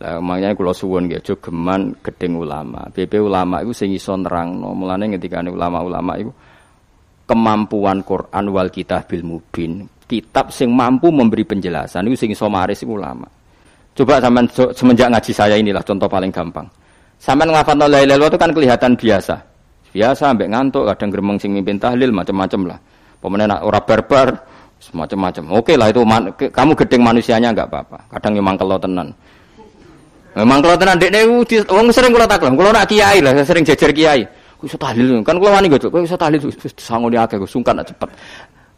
Lah makanya kula suwun nggih aja geman gedeng ulama. BP ulama iku sing iso nerangno. Mulane ngendikane ulama-ulama iku kemampuan Quran wal kitabil mubin. Kitab sing mampu memberi penjelasan itu sing iso maris ulama. Coba sampean semenjak ngaji saya inilah contoh paling gampang. Sampean ngafalno la ilaha itu kan kelihatan biasa. Biasa ambek ngantuk, kadang gremeng sing mimpin tahlil macam-macam lah. Pemenang ora barbar, semacam-macam. Oke lah itu man, kamu gedeng manusianya enggak apa-apa. Kadang memang kalau tenan. Memang kalau tenan dekne wong sering kula taklam, kula nak kiai lah, sering jejer kiai. Kowe iso tahlil, kan kula wani gitu, kowe iso tahlil sangoni akeh, sungkan nak cepet.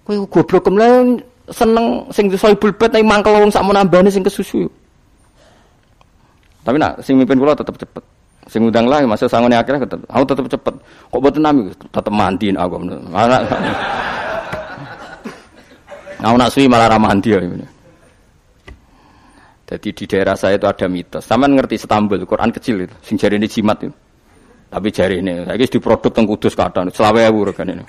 Kowe goblok kemle seneng sing soibul bet nek mangkel wong sak nambani sing kesusu. Tapi nak sing mimpin kula tetep cepet. Sing undang lah masa sangone akeh tetep. Aku tetep cepet. Kok boten nami tetep mandiin aku. Aku nak suwi malah ramah mandi ya. Jadi di daerah saya itu ada mitos. Sama ngerti Istanbul, Quran kecil itu, sing jari ini jimat itu. Tapi jari ini, saya di produk teng kudus kata, selawe ewu regan ini.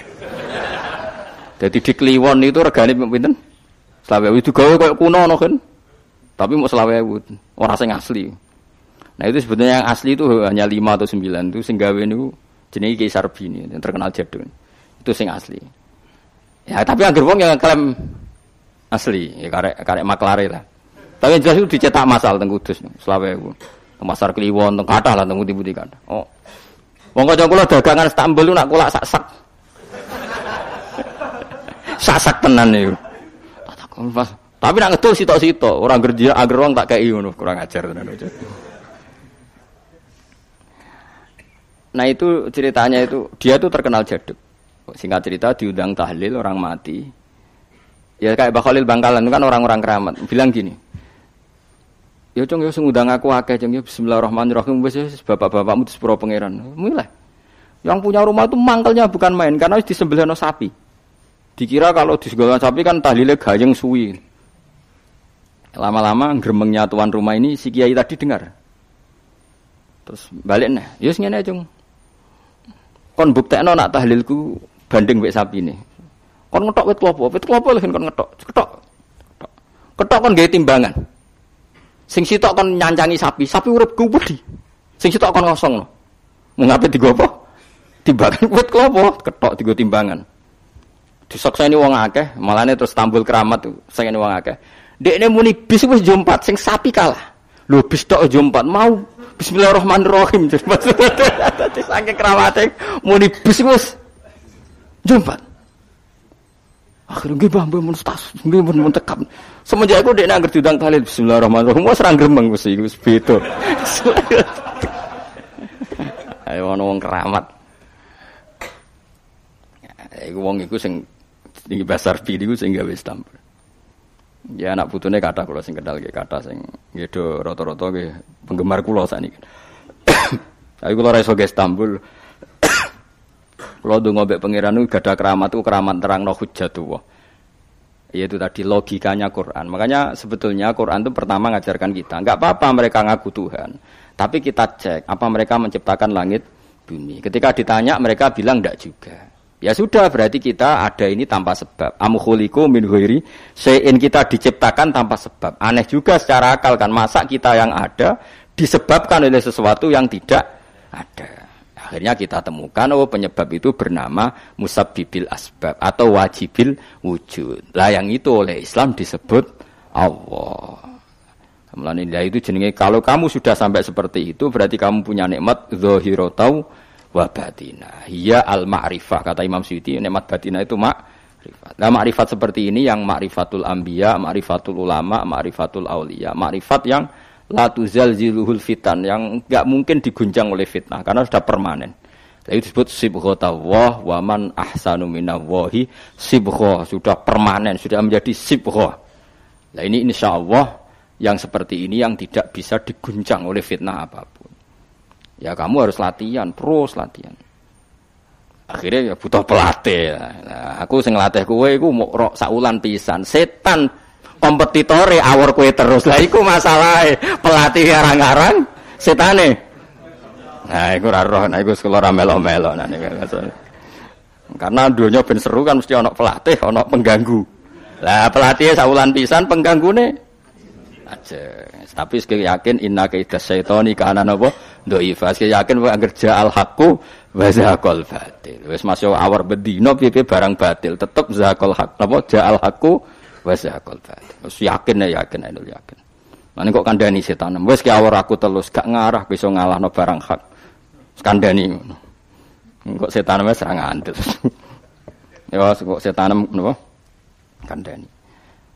Jadi di Kliwon itu regane pinten? Selawe ewu itu gawe kayak kuno no kan. Tapi mau selawe ewu, orang sing asli. Nah itu sebetulnya yang asli itu hanya lima atau sembilan itu sing gawe itu jenis Kaisar Bini yang terkenal jadul. Itu sing asli. Ya tapi agar wong yang klaim asli, ya karek karek maklare lah. Tapi jelas itu dicetak masal teng Kudus, selawe itu. Pasar Kliwon, teng kathah lah teng putih-putih kathah. Oh. Wong kanca kula dagangan Istanbul nak kulak sak-sak. sak-sak tenan niku. Tapi nak ngedul sitok-sitok, orang kerja agar wong tak kei ngono, kurang ajar tenan. Nah itu ceritanya itu dia tuh terkenal jaduk. Singkat cerita diundang tahlil orang mati. Ya kayak Mbak Khalil Bangkalan kan orang-orang keramat. Bilang gini, Ya cung ya ngundang aku akeh cung ya bismillahirrahmanirrahim wis bapak-bapakmu di sepuro pangeran. Mulai. Yang punya rumah itu mangkelnya bukan main karena di disembelihno sapi. Dikira kalau di segala sapi kan tahlile gayeng suwi. Lama-lama gremengnya tuan rumah ini si kiai tadi dengar. Terus balik nih, ya ngene cung. Kon buktekno nak tahlilku banding wek sapi ini. Kon ngetok wit klopo, wit klopo lho kon ngetok. Ketok. Ketok, kon gawe timbangan. Sing sitok kon nyancangi sapi, sapi urip kubedi. Sing sitok kon kosong no. Mengapa tiga apa? Timbangan buat kelopo, ketok tiga timbangan. ini wong akeh, malahnya terus tambul keramat tuh, ini wong akeh. Dek ini muni bis wis jumpat, sing sapi kalah. Lu bis tok jumpat, mau Bismillahirrahmanirrahim. Maksudnya, saking keramatnya, muni bis wis jumpat. Akhirnya gue bang, mun tas, gue mun tekap. Semenjak aku dia nangger diundang kali Bismillahirrahmanirrahim. Wah serang gremeng gue sih, gue beto. Ayo ono wong keramat. Iku wong iku sing tinggi besar pidi gue sing gawe stamper. Ya anak putune kata kalau sing kenal kayak kata sing gitu roto-roto gue penggemar kulo sakniki. Tapi kulo ra iso ge Istanbul. Kalau dongo ngobek pangeran itu gada keramat itu keramat terang no hujatullah. Yaitu tadi logikanya Quran. Makanya sebetulnya Quran itu pertama ngajarkan kita. Enggak apa-apa mereka ngaku Tuhan. Tapi kita cek apa mereka menciptakan langit bumi. Ketika ditanya mereka bilang enggak juga. Ya sudah berarti kita ada ini tanpa sebab. Amkhuliku min ghairi sein kita diciptakan tanpa sebab. Aneh juga secara akal kan masa kita yang ada disebabkan oleh sesuatu yang tidak ada. Akhirnya kita temukan oh penyebab itu bernama musabbibil asbab atau wajibil wujud. Lah yang itu oleh Islam disebut Allah. Kemudian itu jenenge kalau kamu sudah sampai seperti itu berarti kamu punya nikmat zahirotau wa batina. Hiya al ma'rifah kata Imam Suyuti nikmat batina itu makrifat. Nah makrifat seperti ini yang makrifatul anbiya, makrifatul ulama, makrifatul aulia, makrifat yang la tuzal ziluhul fitan yang nggak mungkin diguncang oleh fitnah karena sudah permanen. Jadi disebut sibghatullah wa man ahsanu minallahi sibghah sudah permanen, sudah menjadi sibghah. Nah ini insya Allah yang seperti ini yang tidak bisa diguncang oleh fitnah apa pun. Ya kamu harus latihan, terus latihan. Akhirnya ya butuh pelatih. Nah, aku sing latih kowe iku mau rok saulan pisan. Setan kompetitore awor kue terus. Lah iku masalah pelatih arang-arang setane. Nah iku roh. Nah iku sekolah melo-melo. Nah ini karena dunia ben seru kan mesti ono pelatih ono pengganggu. Lah pelatih saulan pisan pengganggu nih aja. Tapi sekali yakin inna kaidah syaitani kana napa? Dhaifa. Sekali yakin wa angger ja'al haqqu wa zaqal batil. Wis masuk awar bedino piye barang batil. Tetep zaqal haq napa? Ja'al haqqu wa zaqal batil. Wis yakin ya yakin ainul yakin. Mane kok kandhani setan. Wis ki awar aku telus gak ngarah bisa ngalahno barang hak. Kandhani ngono. Kok setan wis ra ngandel. ya kok setan napa? Kandhani.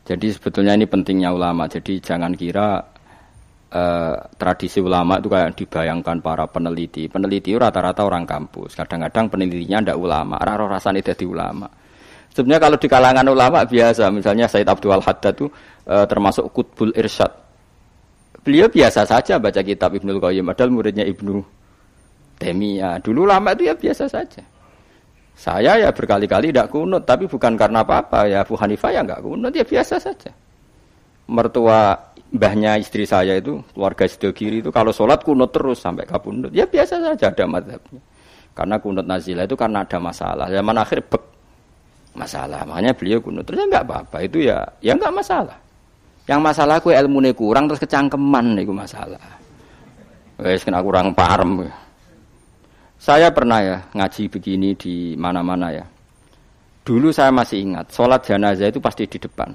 Jadi sebetulnya ini pentingnya ulama. Jadi jangan kira eh, tradisi ulama itu kayak dibayangkan para peneliti. Peneliti rata-rata orang kampus. Kadang-kadang penelitinya tidak ulama. Raro rasanya jadi ulama. Sebenarnya kalau di kalangan ulama biasa, misalnya Said Abdul Haddad itu eh, termasuk Qutbul Irsyad. Beliau biasa saja baca kitab Ibnu Qayyim, padahal muridnya Ibnu Taimiyah. Dulu lama itu ya biasa saja. Saya ya berkali-kali tidak kunut, tapi bukan karena apa-apa. Ya Abu Hanifah ya nggak kunut, ya biasa saja. Mertua mbahnya istri saya itu, keluarga Sido Kiri itu kalau sholat kunut terus sampai kabundut. Ya biasa saja ada madhabnya. Karena kunut nazilah itu karena ada masalah. Zaman akhir bek masalah. Makanya beliau kunut. Terus ya nggak apa-apa. Itu ya ya nggak masalah. Yang masalah aku ilmu kurang terus kecangkeman itu masalah. Wes kena kurang parem. Saya pernah ya ngaji begini di mana-mana ya. Dulu saya masih ingat, sholat jenazah itu pasti di depan.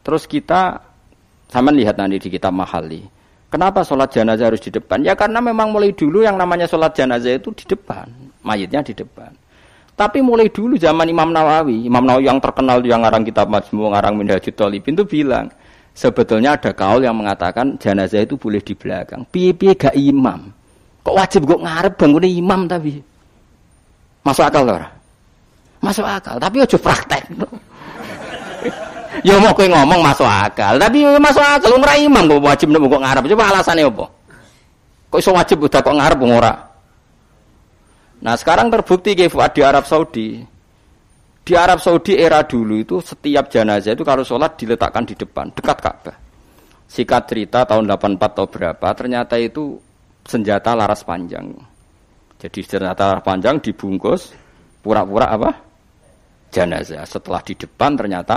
Terus kita, sama lihat nanti di kitab Mahali. Kenapa sholat jenazah harus di depan? Ya karena memang mulai dulu yang namanya sholat jenazah itu di depan. Mayitnya di depan. Tapi mulai dulu zaman Imam Nawawi, Imam Nawawi yang terkenal yang ngarang kitab Majmu, ngarang Minhajul Talibin itu bilang, sebetulnya ada kaul yang mengatakan jenazah itu boleh di belakang. Piye-piye gak imam. Kok wajib gue ngarep bangun imam tapi masuk akal loh Masuk akal, tapi aja praktek. ya mau kowe ngomong masuk akal, tapi masuk akal ora imam kok wajib kok ngarep. Coba alasannya apa? Kok iso wajib udah kok ngarep ora? Nah, sekarang terbukti ke di Arab Saudi. Di Arab Saudi era dulu itu setiap jenazah itu kalau sholat diletakkan di depan, dekat Ka'bah. Sikat cerita tahun 84 atau berapa, ternyata itu senjata laras panjang. Jadi senjata laras panjang dibungkus pura-pura apa? Jenazah. Setelah di depan ternyata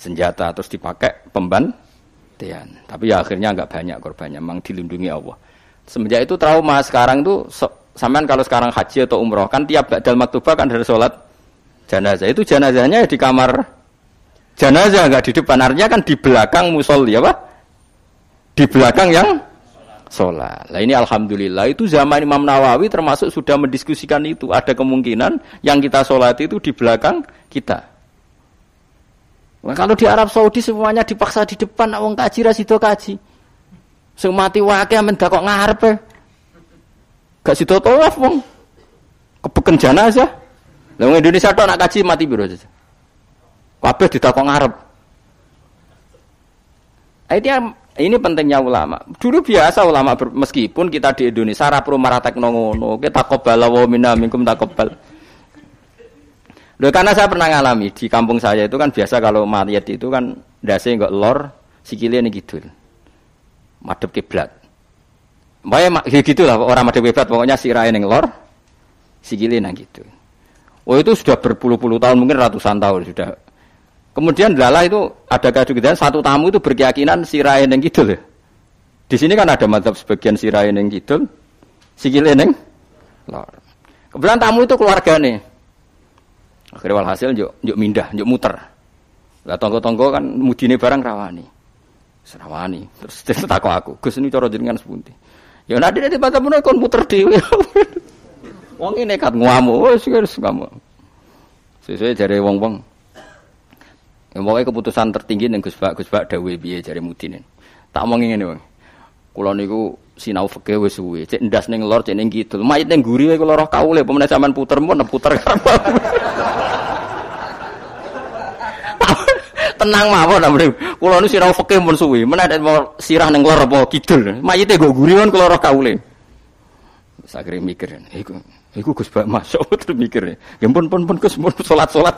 senjata terus dipakai pembantian. Tapi ya akhirnya nggak banyak korbannya, memang dilindungi Allah. Semenjak itu trauma sekarang itu so, sampean kalau sekarang haji atau umroh kan tiap dalam maktubah kan dari sholat jenazah itu jenazahnya di kamar jenazah nggak di depan artinya kan di belakang musol ya pak di belakang yang sholat. Nah ini alhamdulillah itu zaman Imam Nawawi termasuk sudah mendiskusikan itu. Ada kemungkinan yang kita sholat itu di belakang kita. Nah, kalau di Arab Saudi semuanya dipaksa di depan, wong kaji rasido kaji. Semati wakil mendak kok ngarep ya. Gak sido tolaf wong. Kebeken jenazah. Lah Indonesia tuh anak kaji mati biru aja. Kabeh ditakok ngarep. Itu ini pentingnya ulama. Dulu biasa ulama meskipun kita di Indonesia ra perlu marah ngono, kita kobal wa minna minkum takobal. Loh, karena saya pernah ngalami di kampung saya itu kan biasa kalau mayat itu kan dasi enggak lor, sikile ini gitu. Madep kiblat. Pokoknya ya gitu lah orang madep kiblat pokoknya sirahe ning lor, sikile nang gitu. Oh itu sudah berpuluh-puluh tahun mungkin ratusan tahun sudah Kemudian lala itu ada kejutan satu tamu itu berkeyakinan sirain yang gitu loh. Di sini kan ada madzhab sebagian sirain yang gitu, sikile neng lor. Kebetulan tamu itu keluarga nih. Akhirnya walhasil yuk, yuk mindah, yuk muter. Lah tonggo-tonggo kan mudine barang rawani. Serawani. Terus terus takut aku, Gus ini cara jenengan sepunti. Ya nanti nanti baca pun kon muter dewi. wong ini nekat nguamu, wes harus kamu. Sesuai dari wong-wong. Ya, pokoknya keputusan tertinggi ning Gus Bak, Gus Bak dawuh piye jare mudine. Tak omongi ngene wae. Kula niku sinau fikih wis suwe. Cek ndas ning lor, cek ning kidul. Mayit ning guri wae kula roh kaule, pemene sampean puter mun puter Tenang mawon amrih. Kula niku sinau fikih mun suwe. Menawa mau sirah ning lor apa kidul. Mayite go guri kon kula kaule. Sakire mikir. Iku iku Gus Bak masuk terus mikir. Ya pun pun pun Gus pun salat-salat.